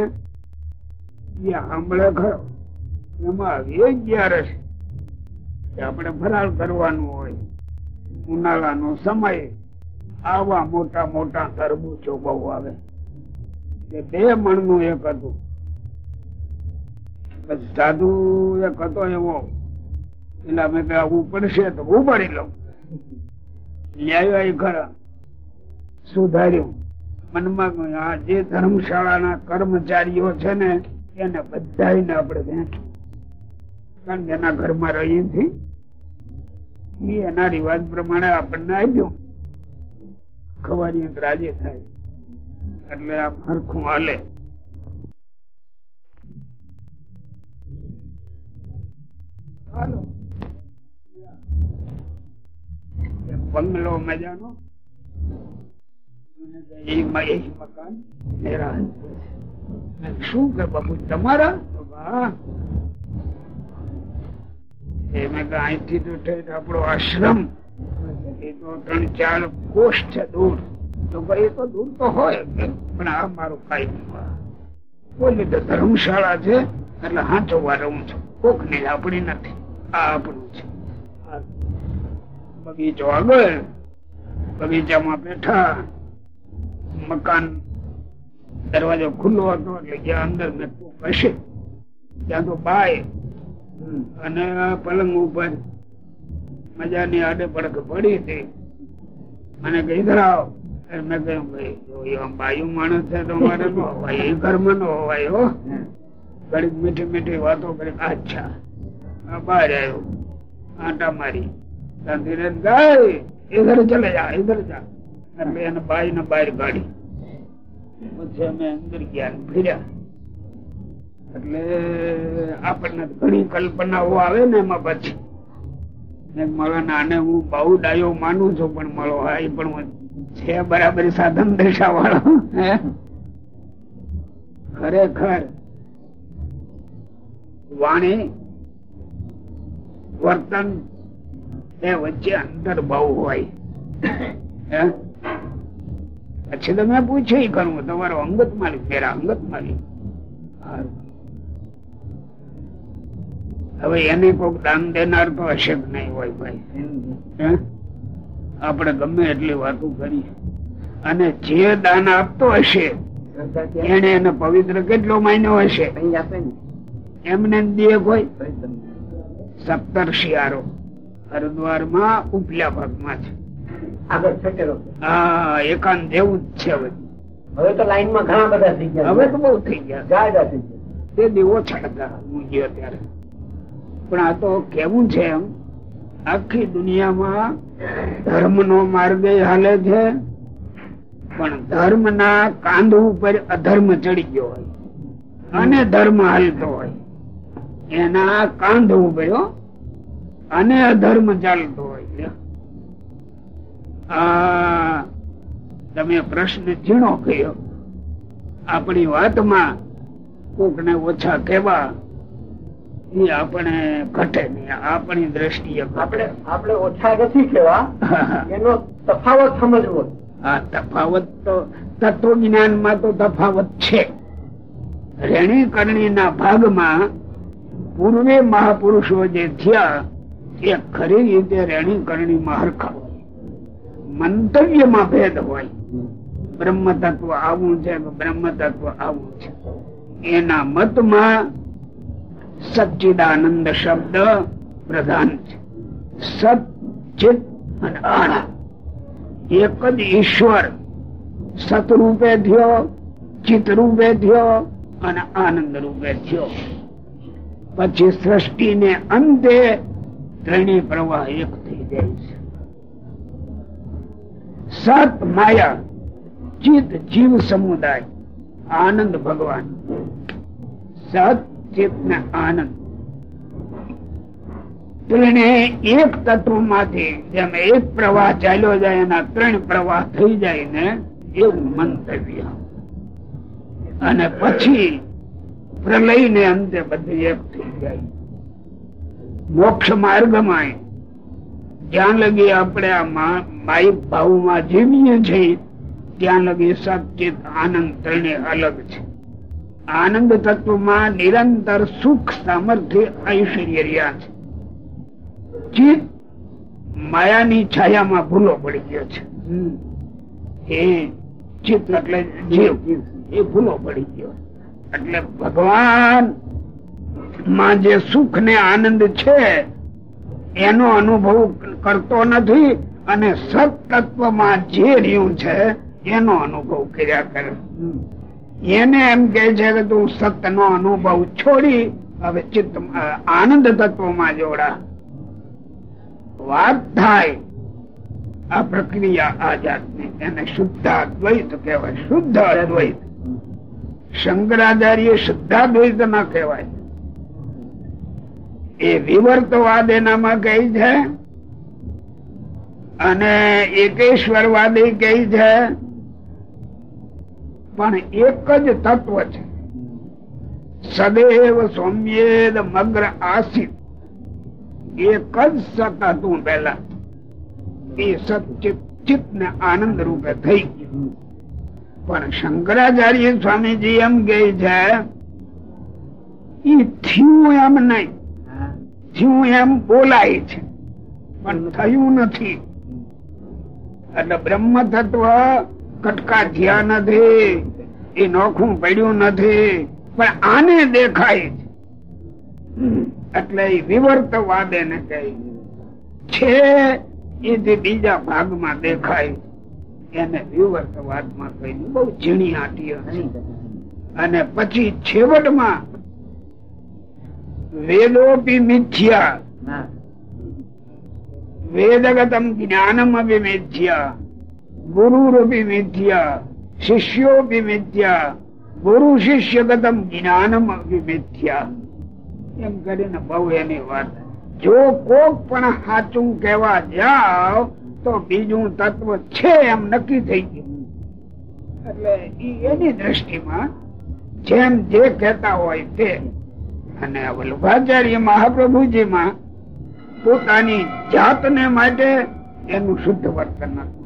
[SPEAKER 2] એ સાંભળે ખરો. એમાં આવીએ અગિયારસ આપણે ફરાળ કરવાનું હોય, ઉનાળાનો સમય આવા મોટા મોટા તરબૂચો બહુ આવે. બે મણનું એક હતું. જાદુ એક હતો એવો. એટલે અમે કે આવું પડશે તો ઉપાડી લઉં. ન્યાય ખરા. સુધાર્યું. મનમાં આ જે ધર્મશાળાના કર્મચારીઓ છે ને, એને બધા આપણે વેઠું કારણ કે એના ઘરમાં રહીથી એના રિવાજ પ્રમાણે આપણને આપ્યું. ખવારી રાજી થાય. એટલે આ ફરખું હાલે. બંગલો મજાનો મકાન મેરા શું કે બાપુ તમારા? અહીંથી તો આપડો આશ્રમ. એ તો ત્રણ ચાર કોષ છે દૂર. તો ભાઈ તો દૂર તો હોય પણ આ મારો કઈ કોઈ રીતે ધર્મશાળા છે એટલે હાચવવા રહું છું. કોકની આપણી નથી. આ આપણું છે. બગીચો આગળ બગીચામાં બેઠા મકાન દરવાજો ખુલ્લો હતો એટલે જ્યાં અંદર મેં હશે ત્યાં તો બાય. અને પલંગ ઉપર મજાની આડે પડક પડી હતી. મને કહી, ધરાવ. મેં કહ્યું, ભાઈ બાયુ માણસ છે તો મારે ન હોવાય, એ ઘરમાં ન હોવાય, હો. ઘડીક મીઠી મીઠી વાતો કરી, અચ્છા. બહાર આવ્યો. આંટા મારી. ધીરે ગાય ઇધર ચલે જા ઇધર જા. એટલે એને બાઈ ને બહાર કાઢી. પછી અમે અંદર ગયા ફર્યા. એટલે આપણને ઘણી કલ્પનાઓ આવે ને એમાં પછી. મળો આને હું બહુ ડાયો માનું છું, પણ મળો હા એ પણ છે બરાબર સાધન દશા વાળો ખરેખર વાણી, વર્તન એ વચ્ચે અંતર બહુ હોય? પછી તમે પૂછ્યું કરું, તમારો અંગત માલિક, મેરા અંગત માલિક હારું. હવે એને કોઈક દાન દેનાર તો હશે જ નહીં હોય ભાઈ. આપણે ગમે એટલી વાતો કરી અને જે દાન આપતો હશે એને એને પવિત્ર કેટલો માન્યો હશે? એમને દે કોઈ? સપ્તર શિયારો હરિદ્વારમાં ઉપલા ભાગમાં છે. હા એકાંત જેવું જ છે હવે.
[SPEAKER 6] હવે તો લાઈનમાં ઘણા બધા થઈ ગયા.
[SPEAKER 2] હવે તો બહુ થઈ ગયા.
[SPEAKER 6] જાડા થઈ ગયા.
[SPEAKER 2] તે દેવો છડતા હું ગયો ત્યારે પણ આ તો કેવું છે એમ? આખી દુનિયામાં ધર્મ નો માર્ગ હાલે છે, પણ ધર્મ ના કાંધ ઉપર અધર્મ ચડી ગયો હોય અને ધર્મ હાલતો હોય. એના કાંધ ઉપર અને અધર્મ ચાલતો હોય. આ તમે પ્રશ્ન ઝીણો કર્યો. આપણી વાતમાં કોક ને ઓછા કેવા એ આપણે ઘટે નહીં. આપણી દ્રષ્ટિએ
[SPEAKER 6] આપણે આપણે ઓછા નથી કેવા. એનો તફાવત સમજવો.
[SPEAKER 2] આ તફાવત તો તત્વ જ્ઞાનમાં તો તફાવત છે. રેણી કરણી ના ભાગમાં પૂર્વે મહાપુરુષો જે થયા એ ખરી રીતે રેણી કરણી માં હરખા હોય. મંતવ્યમાં ભેદ હોય. બ્રહ્મ તત્વ આવું છે કે બ્રહ્મ તત્વ આવું છે. એના મતમાં સચ્ચિદાનંદ શબ્દ પ્રધાન છે. સત ચિત અને આનંદ એક જ ઈશ્વર, સતરૂપે થયો ચિત રૂપે થયો અને આનંદ રૂપે થયો. પછી સૃષ્ટિ ને અંતે ત્રણેય પ્રવાહ એક થઈ જાય છે. સત માયા ચિત જીવ સમુદાય, આનંદ ભગવાન. સત ચિત ને આનંદ. ત્રણે એક તત્વમાંથી જેમ એક પ્રવાહ ચાલ્યો જાય, એના ત્રણ પ્રવાહ થઈ જાય ને, એવું મંતવ્ય. અને પછી પ્રલય ને અંતે બધું એક થઈ જાય. મોક્ષ માર્ગમાં જ્યાં લગી આપણે આ મા- માયિક ભાવમાં જીવીએ છીએ, ત્યાં લગી સચિત આનંદ ત્રણે અલગ છે. આનંદ તત્વમાં નિરંતર સુખ સામર્થ્ય ઐશ્વર્ય રહ્યા છે. ચિત્ત માયાની છાયામાં ભૂલો પડી ગયો છે. એ ચિત્ત એટલે જીવ, એ ભૂલો પડી ગયો એટલે ભગવાનમાં જે સુખ ને આનંદ છે, એનો અનુભવ કરતો નથી અને સતત્વમાં જે રહ્યું છે, એનો અનુભવ કર્યા કરે. એને એમ કે છે કે તું સત નો અનુભવ છોડી, હવે ચિત્ત આનંદ તત્વમાં જોડા. વાત થાય, આ પ્રક્રિયા આ જાતની એને શુદ્ધ અદ્વૈત કહેવાય, શુદ્ધ અદ્વૈત. શંકરાચાર્ય શુદ્ધાદ્વૈત ના કહેવાય. એ વિવર્તવાદ એનામાં કહી છે, અને એકેશ્વરવાદી કહી છે પણ એક જ તત્વ છે. સદૈવ સૌમ્યેદ મગ્ર આસિત. એક જ સત હતું પેલા એ સત ને આનંદ રૂપે થઈ ગયું. પણ શંકરાચાર્ય સ્વામીજી એમ કે છે, ઈ થયું એમ નહીં. થયું એમ બોલાય છે. પણ થયું નથી. એટલે બ્રહ્મ તત્વ કટકા થયા નથી એ નોખું પડ્યું નથી પણ આને દેખાય એટલે એ વિવર્તવાદ એને કહે છે. એ જે બીજા ભાગમાં દેખાય એને વિવર્તવાદમાં કહી બહુ ઝીણી આટીઓ છે અને પછી છેવટમાં વેદોપી મિથ્યા. વેદગતમ જ્ઞાનમ અભી મિથ્યા ગુરુરૂપી મિથ્યા શિષ્યોપી મિથ્યા ગુરુ શિષ્ય જ્ઞાનમ અભી મિથ્યા એમ કરીને બહુ એની વાત જો કોક પણ સાચું કહેવા જાવ તો બીજું તત્વ છે એમ નક્કી થઈ ગયું એટલે એની દ્રષ્ટિમાં જેમ જે કહેતા હોય તે અને વલ્લભાચાર્ય મહાપ્રભુજીમાં પોતાની જાતને માટે એનું શુદ્ધ વર્તન હતું.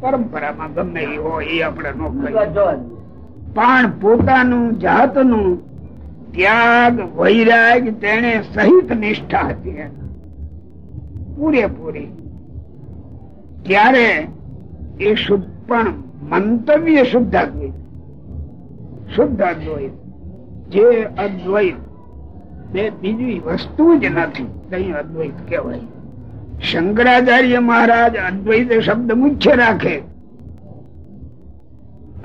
[SPEAKER 2] પરંપરામાં ગમે એ હોય એ આપણે નો પણ પોતાનું જાતનું ત્યાગ વૈરાગ તેને સહિત નિષ્ઠા હતી પૂરેપૂરી. ત્યારે એ શુદ્ધ પણ મંતવ્ય શુદ્ધ અદ્વૈત શુદ્ધ અદ્વૈત જે અદ્વૈત. બે બીજી વસ્તુ જ નથી કઈ અદ્વૈત કહેવાય. શંકરાચાર્ય મહારાજ અદ્વૈત શબ્દ મુખ્ય રાખે.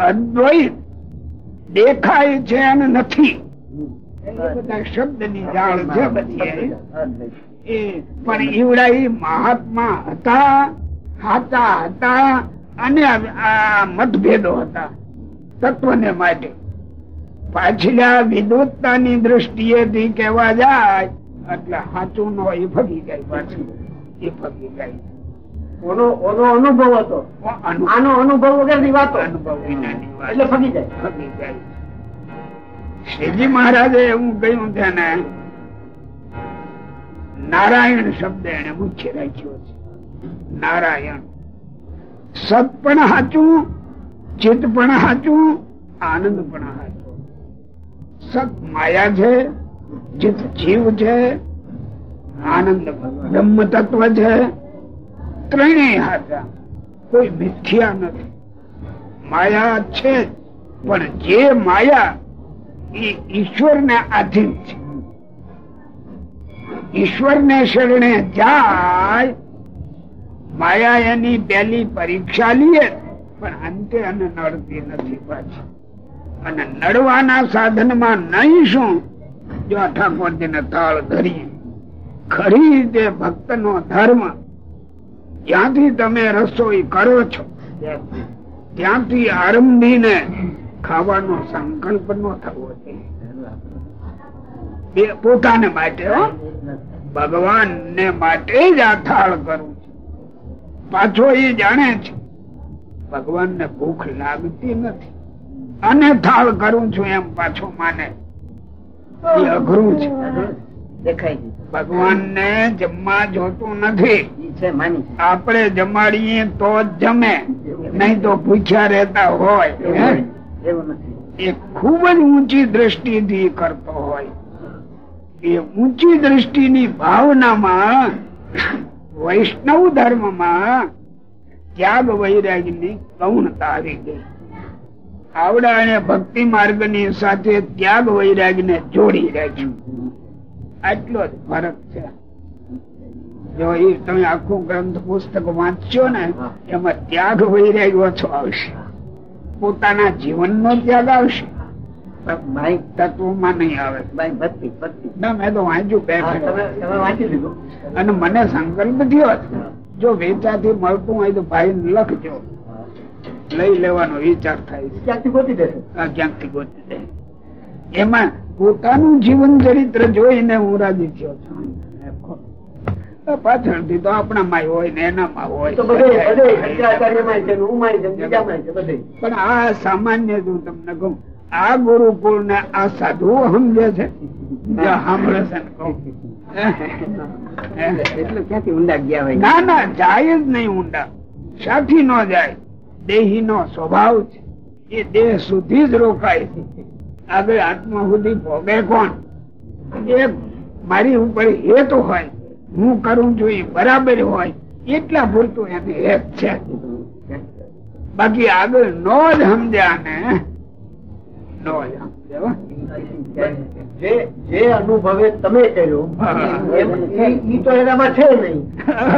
[SPEAKER 2] અદ્વૈત દેખાય છે અને નથી. શબ્દની જાળ છે બધી પણ ઈવડા ઈ મહાત્મા હતા, હાતા હતા અને આ મતભેદો હતા તત્વને માટે. પાછલા વિદ્વત્તાની દ્રષ્ટિએથી કહેવા જાય, એટલે સાચું નો એ ફગી જાય પાછું. એ પગી જાય.
[SPEAKER 6] ઓનો ઓનો અનુભવ હતો. આનો અનુભવ વગર વાતો.
[SPEAKER 2] અનુભવ વિનાની વાત.
[SPEAKER 6] એટલે ફગી જાય.
[SPEAKER 2] ફગી જાય. શ્રીજી મહારાજે એવું કહ્યું છે ને નારાયણ શબ્દ એને મુખ્ય રાખ્યો છે. નારાયણ. સત પણ સાચું ચિત્ત પણ સાચું આનંદ પણ સાચું સત માયા છે ચિત્ત જીવ છે આનંદ બ્રહ્મ તત્વ છે. ત્રણેય હાથા. કોઈ મિથ્યા નથી. માયા છે, પણ જે માયા એ ઈશ્વર ને આધીન છે. ઈશ્વર ને શરણે જાય, માયા એની પેલી પરીક્ષા લઈએ પણ અંતે અને નડતી નથી પાછી. અને નડવાના સાધનમાં નહીં શું? જો ઠાકોરજી ને તાળ ધરીએ. ખરી રીતે ભક્ત નો ધર્મ, જ્યાંથી તમે રસોઈ કરો છો, ત્યાંથી આરંભીને ખાવાનો સંકલ્પ નો થવો જોઈએ. પોતાને માટે ભગવાન ને માટે જ આ થાળ કરું છું. પાછો એ જાણે છે ભગવાન ને ભૂખ લાગતી નથી. અને થાળ કરું છું એમ પાછો માને. અઘરું છે.
[SPEAKER 3] દેખાય છે.
[SPEAKER 2] ભગવાન ને જમવા જોતું નથી. આપણે જમાડીએ તો જ જમે. નહીં તો ભૂખ્યા રહેતા હોય. એ ખૂબ જ ઊંચી દ્રષ્ટિથી કરતો હોય. એ ઊંચી દ્રષ્ટિની ભાવનામાં વૈષ્ણવ ધર્મમાં ત્યાગ વૈરાગની ગૌણતા આવી ગઈ. આવડા અને ભક્તિ માર્ગની સાથે ત્યાગ વૈરાગ ને જોડી રાખ્યું. આટલો જ ફરક છે. જો એ તમે આખું ગ્રંથ પુસ્તક વાંચશો ને એમાં ત્યાગ વૈરાગ ઓછો આવશે. પોતાના જીવનનો ત્યાગ આવશે. ભાઈ તત્વમાં નહીં આવે.
[SPEAKER 3] ભાઈ ભક્તિ ભક્તિ
[SPEAKER 2] ના મેં તો વાંચ્યું બે
[SPEAKER 3] તમે તમે વાંચી લીધું.
[SPEAKER 2] અને મને સંકલ્પ થયો જો વેચાથી મળતું હોય તો ભાઈ લખજો. લઈ લેવાનો વિચાર થાય
[SPEAKER 6] ક્યાંથી ગોતી
[SPEAKER 2] દે ક્યાંકથી ગોતી દે એમાં પોતાનું જીવન ચરિત્ર જોઈને હું રાજી થયો છું. પાછળથી તો આપણામાં હોય ને એનામાં હોય.
[SPEAKER 6] છે છે છે
[SPEAKER 2] પણ આ સામાન્ય જો તમને કહું આ ગુરુકુળ ને આ સાધુ સમજે છે? સાંભળે છે
[SPEAKER 3] એટલે ક્યાંથી ઊંડા ગયા હોય?
[SPEAKER 2] ના ના જાય જ નહીં ઊંડા. સાથી નો જાય દેહી નો સ્વભાવ છે. એ દેહ સુધી જ રોકાય આગળ આત્મા સુધી ભોગે કોણ? એક મારી ઉપર હેત હોય હું કરું છું એ બરાબર હોય એટલા પૂરતું એને હેત છે. બાકી આગળ નો જ સમજ્યા ને નો જ
[SPEAKER 6] જે જે અનુભવે તમે કર્યો. ઈ- તો એનામાં છે નહીં.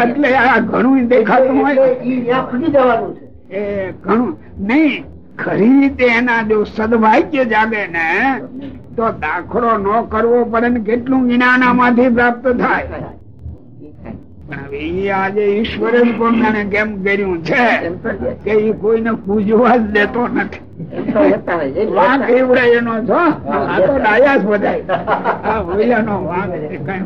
[SPEAKER 2] એટલે આ ઘણું દેખાતું હોય.
[SPEAKER 6] ઈ ત્યાં જવાનું છે.
[SPEAKER 2] એ ઘણું નહીં ખરી રીતે એના જો સદભાગ્ય જાગે ને, તો દાખલો ન કરવો પડે ને કેટલું જ્ઞાન આમાંથી પ્રાપ્ત થાય. આજે ઈશ્વરે જ કેમ કર્યું છે? કે ઈ કોઈને પૂજવા જ દેતો નથી. વાંક છો? આ તો ડાયા બધાય. ઓલાનો વાંક કઈ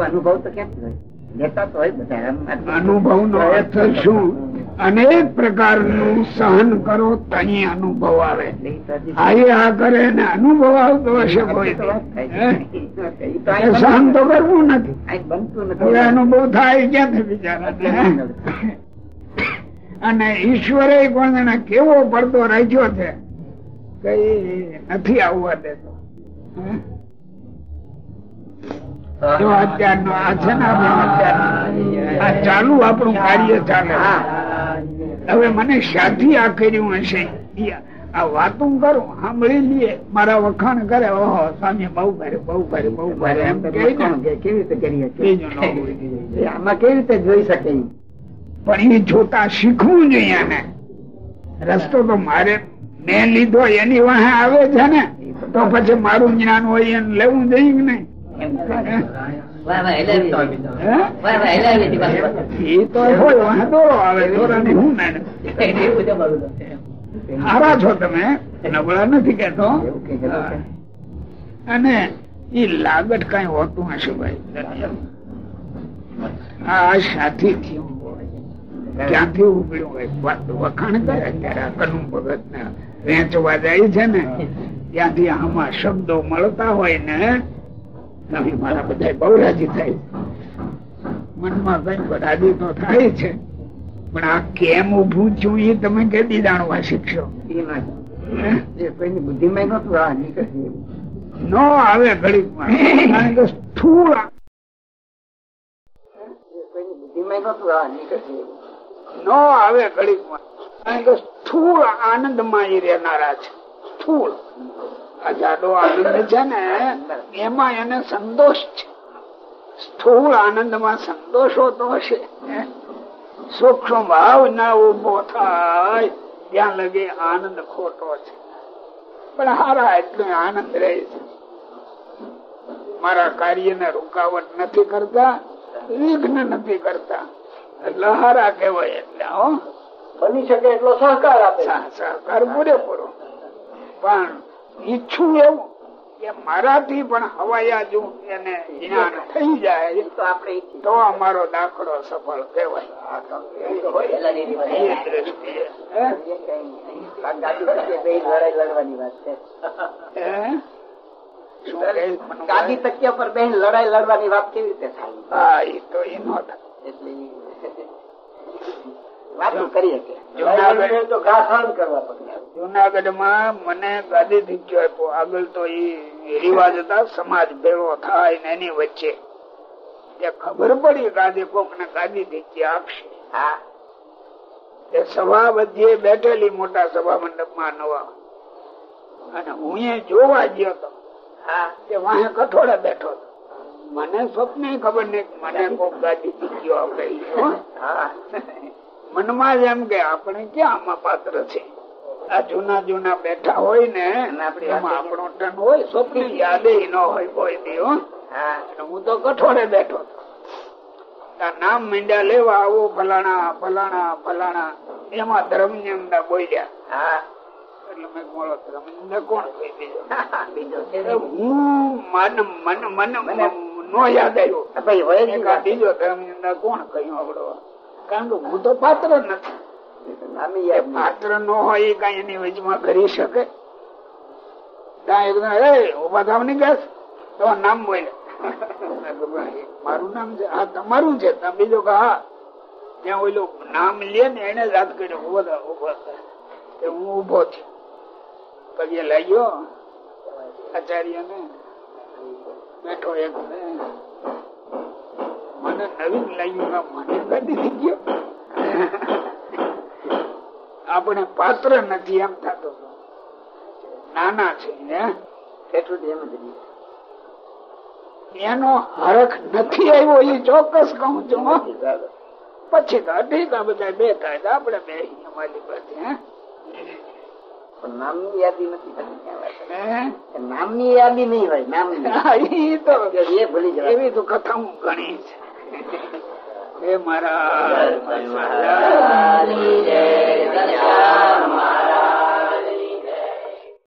[SPEAKER 3] અનુભવ તો કેમ
[SPEAKER 2] અનુભવ નો અર્થ શું? અનેક પ્રકારનું સહન કરો તહી અનુભવ આવે. હાઈ આ કરે ને અનુભવ આવતો હશે કોઈ હે? સહન તો કરવું નથી. અનુભવ થાય ક્યાંથી બિચારા અને ઈશ્વરે પણ એને કેવો પડતો રાખ્યો છે કઈ નથી આવવા દેતો. હે? અત્યારનો આ છે ને આપણો આ ચાલુ આપણું કાર્ય ચાલે. હવે મને સાથી આ કર્યું હશે. આ વાતું કરું સાંભળી લઈએ. મારા વખાણ કરે ઓહો સ્વામી બહુ ભારે બહુ ભારે બહુ ભારે. એમ
[SPEAKER 3] કેવી રીતે કરીએ? આમાં કેવી રીતે જોઈ શકે
[SPEAKER 2] પણ એ જોતા શીખવું જોઈએ એને રસ્તો તો મારે મેં લીધો એની વાહે આવે છે ને. તો પછી મારું જ્ઞાન હોય એને લેવું જોઈએ કે નહીં?
[SPEAKER 5] એવું છે
[SPEAKER 2] તમે? નબળા નથી કેતો. અને એ લાગત કઈ હોતું હશે ભાઈ. આ સાથી થયું ક્યાંથી ઉગડ્યું હોય? વખાણ કરે ત્યારે કનું ભગત ને વેચવા જાય છે ને, ત્યાંથી આમાં શબ્દો મળતા હોય ને તમે મારા બધા બહુ રાજી થાય. મનમાં કઈ રાજી તો થાય છે. પણ આ કેમ ઉભું છું એ તમે કેદી જાણવા શીખશો?
[SPEAKER 3] બુદ્ધિમાં આ
[SPEAKER 2] ન આવે ઘડીકમાં કારણ કે સ્થૂળ
[SPEAKER 3] એ કોઈની બુદ્ધિમાં નહોતું આ
[SPEAKER 2] ન આવે ઘડીકમાં કારણ કે સ્થૂળ આનંદમાં એ રહેનારા છે. સ્થૂળ. આ જાડો આનંદ છે ને એમાં એને સંતોષ છે. સ્થૂળ આનંદમાં સંતોષ હોતો હશે. સૂક્ષ્મ ભાવ ના ઊભો થાય ત્યાં લગે આનંદ ખોટો છે. પણ હારા એટલો આનંદ રહે છે. મારા કાર્યને રૂકાવટ નથી કરતા વિઘ્ન નથી કરતા. એટલે હારા કહેવાય એટલે હો.
[SPEAKER 6] બની શકે એટલો સહકાર આપે.
[SPEAKER 2] સહકાર પૂરેપૂરો. પણ ઈચ્છું એવું કે મારાથી પણ હવાયા જો એને જ્ઞાન થઈ જાય
[SPEAKER 3] તો
[SPEAKER 2] અમારો દાખલો સફળ કહેવાય.
[SPEAKER 3] ગાદી તકિયા પર બેન લડાઈ લડવાની વાત કેવી રીતે થાય?
[SPEAKER 2] હા એ તો એ નો થાય
[SPEAKER 3] વાતો
[SPEAKER 2] જુનાગઢ
[SPEAKER 6] તો ઘા કરવા પડે.
[SPEAKER 2] જુનાગઢમાં મને ગાદી દીકરી આપ્યો. આગળ તો એ રિવાજ હતા સમાજ ભેળો થાય ને એની વચ્ચે. ખબર પડી ગાદી કોક ને ગાદી દીકરી આપશે.
[SPEAKER 3] હા.
[SPEAKER 2] એ સભા વચ્ચે બેઠેલી મોટા સભા મંડપમાં નવા. અને હું એ જોવા ગયો તો.
[SPEAKER 3] હા.
[SPEAKER 2] તે વાહે કઠોળે બેઠો હતો. મને સ્વપ્ન ખબર નહીં મને કોક ગાદી દીકરીઓ આપે મનમાં જ એમ કે આપણે ક્યાં આમાં પાત્ર છે? આ જૂના જૂના બેઠા હોય ને એમાં આપણો ટન હોય સોપલી યાદે ન હોય કોઈ દી હો. તો કઠોળે બેઠો નામ મીંડા લેવા આવો ફલાણા ફલાણા ફલાણા. એમાં ધર્મનંદા બોલ્યા.
[SPEAKER 3] હા.
[SPEAKER 2] એટલે મેં કોણ દીધો
[SPEAKER 3] બીજો?
[SPEAKER 2] હું મન મન મન નો યાદ આવ્યો. બીજો ધર્મજંદા કોણ કહ્યું આવડો કારણ કે હું તો પાત્ર નથી. પાત્ર ન હોય કઈ એની વચમાં કરી શકે. નામ બોલે. મેં કીધું, "ભાઈ, મારું નામ છે. હા તમારું છે. તમે બીજો કે હા. ત્યાં ઓલું નામ લે ને એને જ હાથ કર્યો ઊભો ઊભો હું ઊભો છું. પગે લાગ્યો આચાર્ય ને બેઠો એક મને નવીન લાગ્યું મને ગતિ ગયો આપણે પાત્ર નથી એમ થતો નાના છે હે
[SPEAKER 3] એટલું એમ જ
[SPEAKER 2] એનો હરખ નથી આવ્યો એ ચોક્કસ કહું છું પછી તો આ બધા બે થાય આપડે આપણે બે અમારી પાસે હે?
[SPEAKER 3] નામની યાદી નથી નામની યાદી નહીં હોય નામની.
[SPEAKER 2] હા, તો
[SPEAKER 3] એ ભૂલી જવાય.
[SPEAKER 2] એવી તો કથા હું ઘણી છે. હે મારા